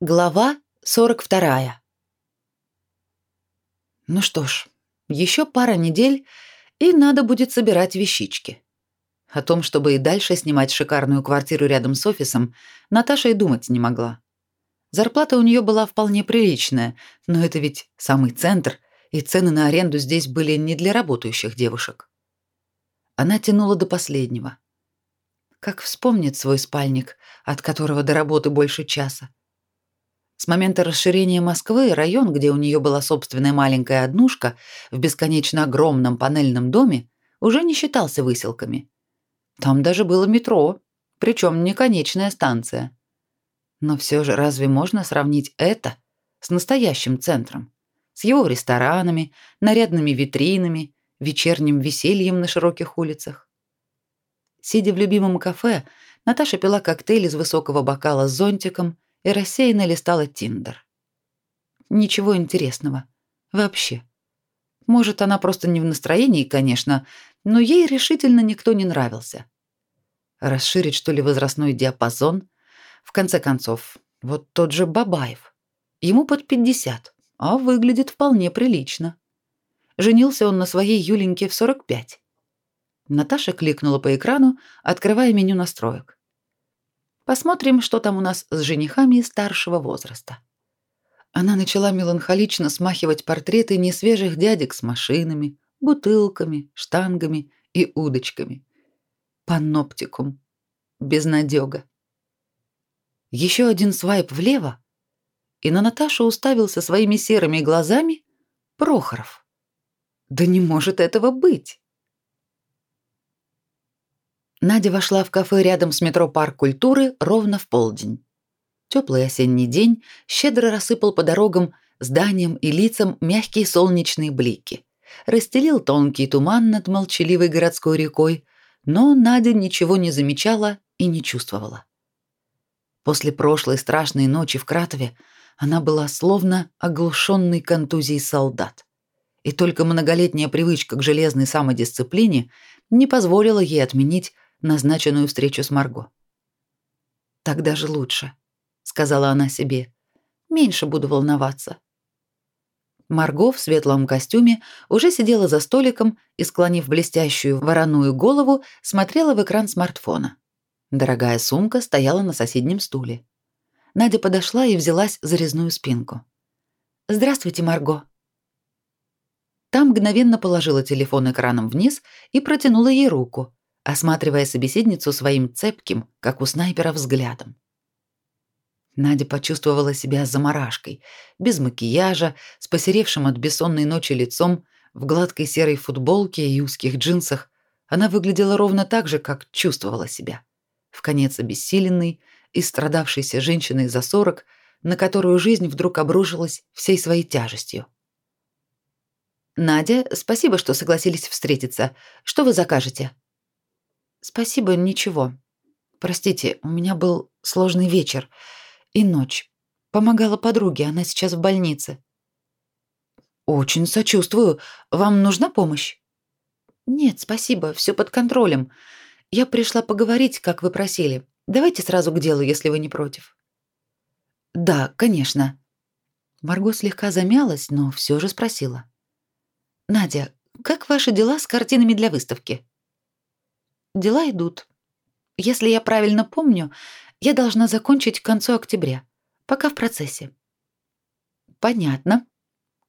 Глава 42. Ну что ж, еще пара недель, и надо будет собирать вещички. О том, чтобы и дальше снимать шикарную квартиру рядом с офисом, Наташа и думать не могла. Зарплата у нее была вполне приличная, но это ведь самый центр, и цены на аренду здесь были не для работающих девушек. Она тянула до последнего. Как вспомнит свой спальник, от которого до работы больше часа с момента расширения Москвы район, где у нее была собственная маленькая однушка в бесконечно огромном панельном доме, уже не считался выселками. Там даже было метро, причем не конечная станция. Но все же разве можно сравнить это с настоящим центром? С его ресторанами, нарядными витринами, вечерним весельем на широких улицах? Сидя в любимом кафе, Наташа пила коктейль из высокого бокала с зонтиком и рассеянно листала Тиндер. Ничего интересного. Вообще. Может, она просто не в настроении, конечно, но ей решительно никто не нравился. Расширить, что ли, возрастной диапазон? В конце концов, вот тот же Бабаев. Ему под 50, а выглядит вполне прилично. Женился он на своей Юленьке в 45. Наташа кликнула по экрану, открывая меню настроек. Посмотрим, что там у нас с женихами старшего возраста. Она начала меланхолично смахивать портреты несвежих дядек с машинами, бутылками, штангами и удочками. Паноптикум. Безнадёга. Еще один свайп влево, и на Наташу уставился своими серыми глазами Прохоров. Да не может этого быть. Надя вошла в кафе рядом с метро Парк культуры ровно в полдень. Теплый осенний день щедро рассыпал по дорогам, зданиям и лицам мягкие солнечные блики. Расстелил тонкий туман над молчаливой городской рекой, но Надя ничего не замечала и не чувствовала. После прошлой страшной ночи в Кратове она была словно оглушенный контузией солдат. И только многолетняя привычка к железной самодисциплине не позволила ей отменить назначенную встречу с Марго. «Так даже лучше», — сказала она себе. «Меньше буду волноваться». Марго в светлом костюме уже сидела за столиком и, склонив блестящую вороную голову, смотрела в экран смартфона. Дорогая сумка стояла на соседнем стуле. Надя подошла и взялась за резную спинку. «Здравствуйте, Марго». Там мгновенно положила телефон экраном вниз и протянула ей руку, осматривая собеседницу своим цепким, как у снайпера, взглядом. Надя почувствовала себя заморашкой, без макияжа, с посеревшим от бессонной ночи лицом, в гладкой серой футболке и узких джинсах. Она выглядела ровно так же, как чувствовала себя. В конец обессиленной и страдавшейся женщиной за сорок, на которую жизнь вдруг обрушилась всей своей тяжестью. «Надя, спасибо, что согласились встретиться. Что вы закажете?» Спасибо, ничего. Простите, у меня был сложный вечер и ночь. Помогала подруге, она сейчас в больнице. Очень сочувствую. Вам нужна помощь? Нет, спасибо, все под контролем. Я пришла поговорить, как вы просили. Давайте сразу к делу, если вы не против. Да, конечно. Марго слегка замялась, но все же спросила. Надя, как ваши дела с картинами для выставки? Дела идут. Если я правильно помню, я должна закончить к концу октября. Пока в процессе. Понятно,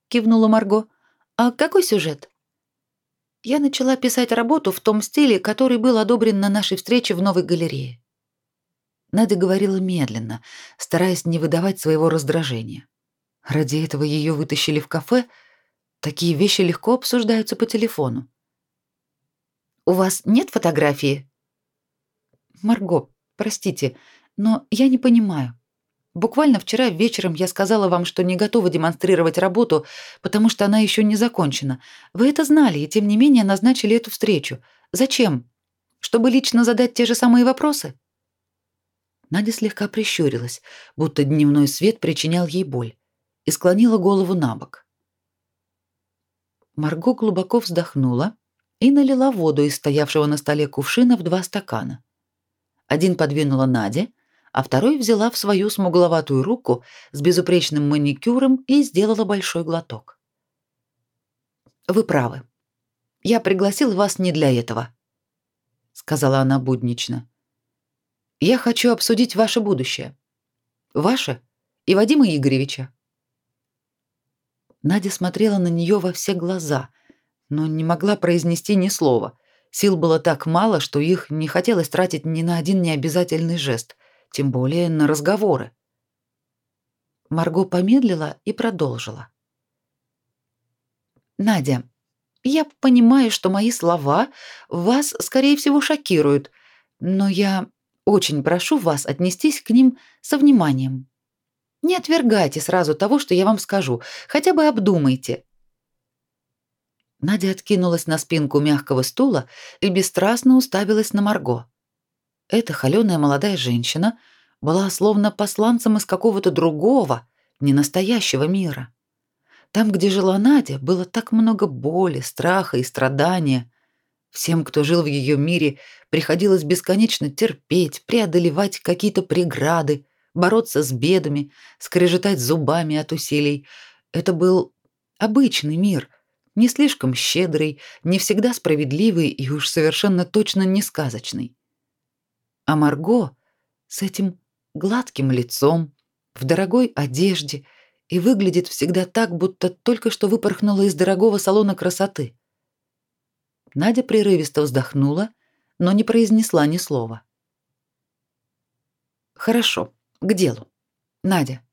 кивнула Марго. А какой сюжет? Я начала писать работу в том стиле, который был одобрен на нашей встрече в новой галерее. Надя говорила медленно, стараясь не выдавать своего раздражения. Ради этого ее вытащили в кафе. Такие вещи легко обсуждаются по телефону. У вас нет фотографии? Марго, простите, но я не понимаю. Буквально вчера вечером я сказала вам, что не готова демонстрировать работу, потому что она еще не закончена. Вы это знали и тем не менее назначили эту встречу. Зачем? Чтобы лично задать те же самые вопросы? Надя слегка прищурилась, будто дневной свет причинял ей боль, и склонила голову набок. Марго глубоко вздохнула и налила воду из стоявшего на столе кувшина в два стакана. Один подвинула Наде, а второй взяла в свою смугловатую руку с безупречным маникюром и сделала большой глоток. Вы правы. Я пригласил вас не для этого, сказала она буднично. Я хочу обсудить ваше будущее. Ваше и Вадима Игоревича. Надя смотрела на нее во все глаза, но не могла произнести ни слова. Сил было так мало, что их не хотелось тратить ни на один необязательный жест, тем более на разговоры. Марго помедлила и продолжила. Надя, я понимаю, что мои слова вас, скорее всего, шокируют, но я очень прошу вас отнестись к ним со вниманием. Не отвергайте сразу того, что я вам скажу, хотя бы обдумайте. Надя откинулась на спинку мягкого стула и бесстрастно уставилась на Марго. Эта холёная молодая женщина была словно посланцем из какого-то другого, ненастоящего мира. Там, где жила Надя, было так много боли, страха и страдания. Всем, кто жил в ее мире, приходилось бесконечно терпеть, преодолевать какие-то преграды, бороться с бедами, скрежетать зубами от усилий. Это был обычный мир, не слишком щедрый, не всегда справедливый и уж совершенно точно не сказочный. А Марго с этим гладким лицом, в дорогой одежде и выглядит всегда так, будто только что выпорхнула из дорогого салона красоты. Надя прерывисто вздохнула, но не произнесла ни слова. Хорошо, к делу. Надя,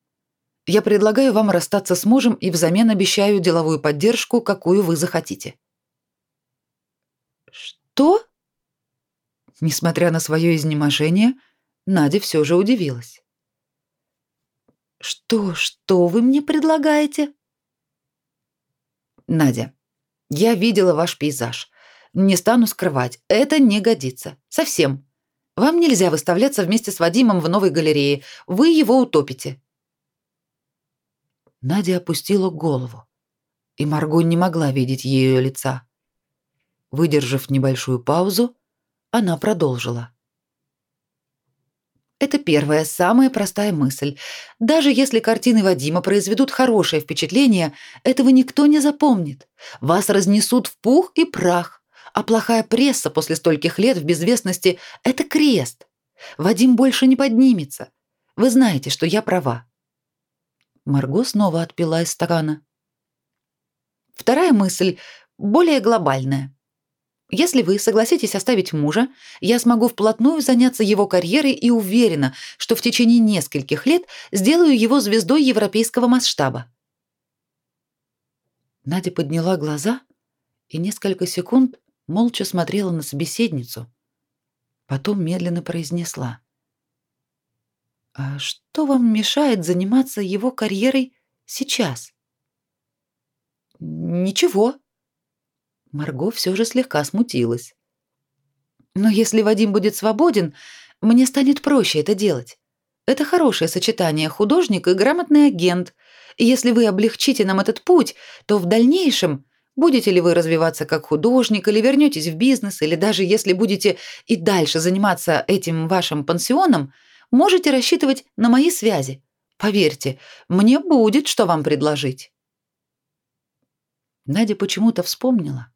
я предлагаю вам расстаться с мужем и взамен обещаю деловую поддержку, какую вы захотите. Что? Несмотря на свое изнеможение, Надя все же удивилась. Что, что вы мне предлагаете? Надя, я видела ваш пейзаж. Не стану скрывать, это не годится. Совсем. Вам нельзя выставляться вместе с Вадимом в новой галерее. Вы его утопите. Надя опустила голову, и Марго не могла видеть ее лица. Выдержав небольшую паузу, она продолжила. Это первая, самая простая мысль. Даже если картины Вадима произведут хорошее впечатление, этого никто не запомнит. Вас разнесут в пух и прах. А плохая пресса после стольких лет в безвестности — это крест. Вадим больше не поднимется. Вы знаете, что я права. Марго снова отпила из стакана. Вторая мысль более глобальная. Если вы согласитесь оставить мужа, я смогу вплотную заняться его карьерой и уверена, что в течение нескольких лет сделаю его звездой европейского масштаба. Надя подняла глаза и несколько секунд молча смотрела на собеседницу. Потом медленно произнесла: "А что вам мешает заниматься его карьерой сейчас?" "Ничего", Марго все же слегка смутилась. Но если Вадим будет свободен, мне станет проще это делать. Это хорошее сочетание художник и грамотный агент. И если вы облегчите нам этот путь, то в дальнейшем будете ли вы развиваться как художник или вернетесь в бизнес, или даже если будете и дальше заниматься этим вашим пансионом, можете рассчитывать на мои связи. Поверьте, мне будет что вам предложить. Надя почему-то вспомнила,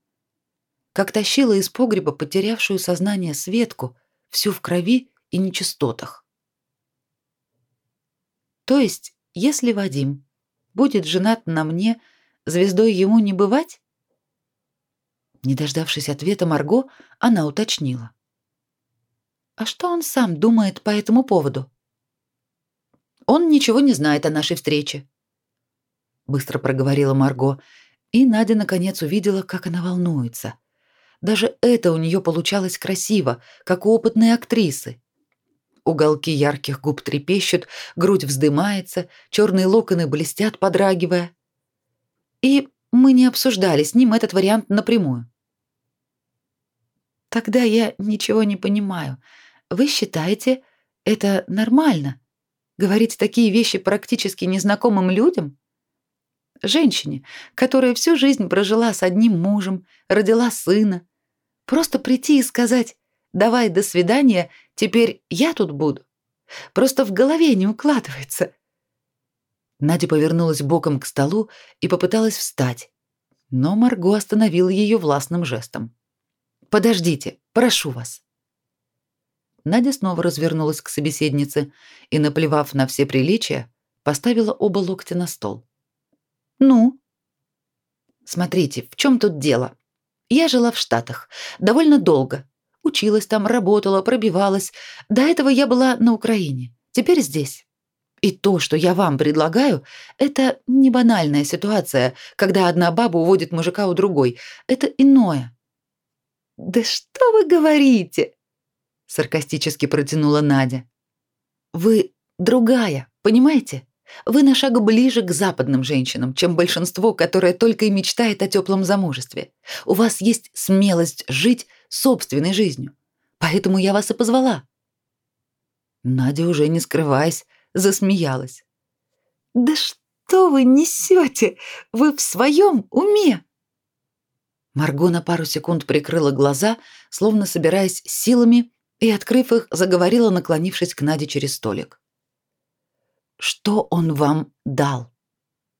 как тащила из погреба потерявшую сознание Светку, всю в крови и нечистотах. То есть, если Вадим будет женат на мне, звездой ему не бывать? Не дождавшись ответа Марго, она уточнила: "А что он сам думает по этому поводу?" Он ничего не знает о нашей встрече, быстро проговорила Марго, и Надя наконец увидела, как она волнуется. Даже это у нее получалось красиво, как у опытной актрисы. Уголки ярких губ трепещут, грудь вздымается, черные локоны блестят, подрагивая. И мы не обсуждали с ним этот вариант напрямую. Тогда я ничего не понимаю. Вы считаете, это нормально? Говорить такие вещи практически незнакомым людям? Женщине, которая всю жизнь прожила с одним мужем, родила сына, Просто прийти и сказать «давай, до свидания, теперь я тут буду». Просто в голове не укладывается. Надя повернулась боком к столу и попыталась встать, но Марго остановил ее властным жестом. Подождите, прошу вас. Надя снова развернулась к собеседнице и, наплевав на все приличия, поставила оба локтя на стол. Ну, смотрите, в чем тут дело? Я жила в Штатах довольно долго. Училась там, работала, пробивалась. До этого я была на Украине. Теперь здесь. И то, что я вам предлагаю, это не банальная ситуация, когда одна баба уводит мужика у другой. Это иное. Да что вы говорите? Саркастически протянула Надя. Вы другая, понимаете? Вы на шаг ближе к западным женщинам, чем большинство, которое только и мечтает о теплом замужестве. У вас есть смелость жить собственной жизнью. Поэтому я вас и позвала. Надя уже не скрываясь, засмеялась. Да что вы несете? Вы в своем уме? Марго на пару секунд прикрыла глаза, словно собираясь силами, и, открыв их, заговорила, наклонившись к Наде через столик. Что он вам дал?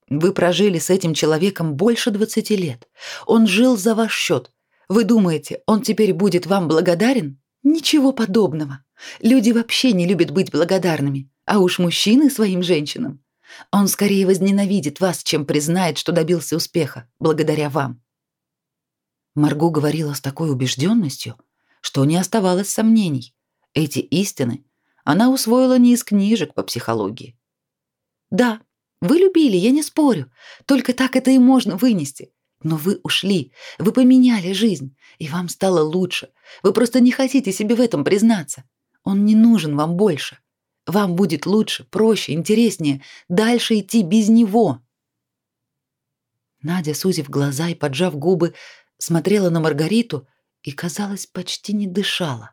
Вы прожили с этим человеком больше 20 лет. Он жил за ваш счет. Вы думаете, он теперь будет вам благодарен? Ничего подобного. Люди вообще не любят быть благодарными, а уж мужчины своим женщинам. Он скорее возненавидит вас, чем признает, что добился успеха благодаря вам. Марго говорила с такой убежденностью, что не оставалось сомнений. Эти истины она усвоила не из книжек по психологии. Да, вы любили, я не спорю. Только так это и можно вынести. Но вы ушли, вы поменяли жизнь, и вам стало лучше. Вы просто не хотите себе в этом признаться. Он не нужен вам больше. Вам будет лучше, проще, интереснее дальше идти без него. Надя, сузив глаза и поджав губы, смотрела на Маргариту и, казалось, почти не дышала.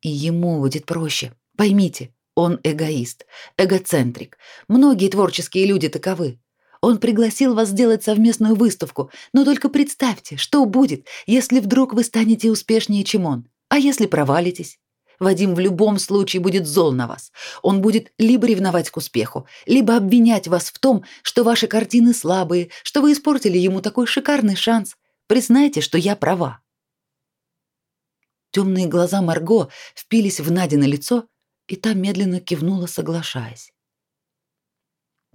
И ему будет проще. Поймите, он эгоист, эгоцентрик. Многие творческие люди таковы. Он пригласил вас сделать совместную выставку, но только представьте, что будет, если вдруг вы станете успешнее, чем он. А если провалитесь? Вадим в любом случае будет зол на вас. Он будет либо ревновать к успеху, либо обвинять вас в том, что ваши картины слабые, что вы испортили ему такой шикарный шанс. Признайте, что я права. Темные глаза Марго впились в Надино лицо, и та медленно кивнула, соглашаясь.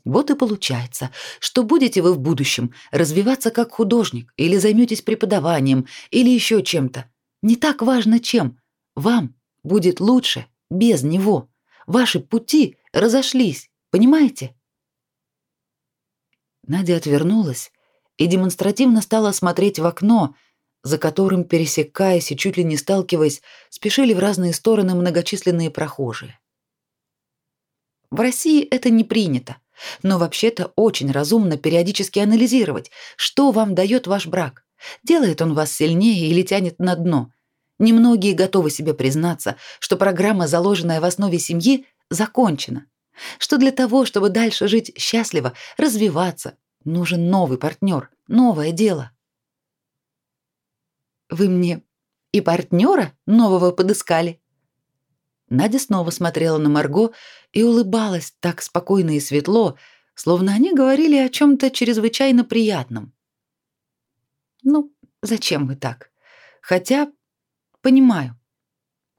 Вот и получается, что будете вы в будущем развиваться как художник или займетесь преподаванием или еще чем-то. Не так важно чем. Вам будет лучше без него. Ваши пути разошлись, понимаете? Надя отвернулась и демонстративно стала смотреть в окно, за которым, пересекаясь и чуть ли не сталкиваясь, спешили в разные стороны многочисленные прохожие. В России это не принято, но вообще-то очень разумно периодически анализировать, что вам дает ваш брак. Делает он вас сильнее или тянет на дно. Немногие готовы себе признаться, что программа, заложенная в основе семьи, закончена. Что для того, чтобы дальше жить счастливо, развиваться, нужен новый партнер, новое дело. Вы мне и партнера нового подыскали? Надя снова смотрела на Марго и улыбалась так спокойно и светло, словно они говорили о чем то чрезвычайно приятном. Ну, зачем вы так? Хотя понимаю.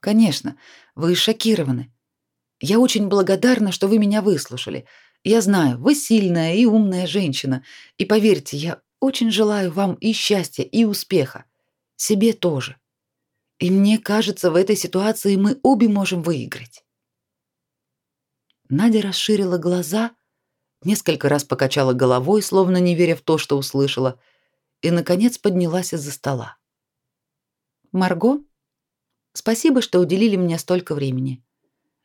Конечно, вы шокированы. Я очень благодарна, что вы меня выслушали. Я знаю, вы сильная и умная женщина, и поверьте, я очень желаю вам и счастья, и успеха. Себе тоже. И мне кажется, в этой ситуации мы обе можем выиграть. Надя расширила глаза, несколько раз покачала головой, словно не веря в то, что услышала, и наконец поднялась из-за стола. Марго, спасибо, что уделили мне столько времени.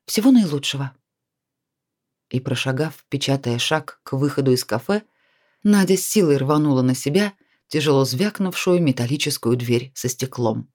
Всего наилучшего. И прошагав, печатая шаг к выходу из кафе, Надя с силой рванула на себя тяжело звякнувшую металлическую дверь со стеклом.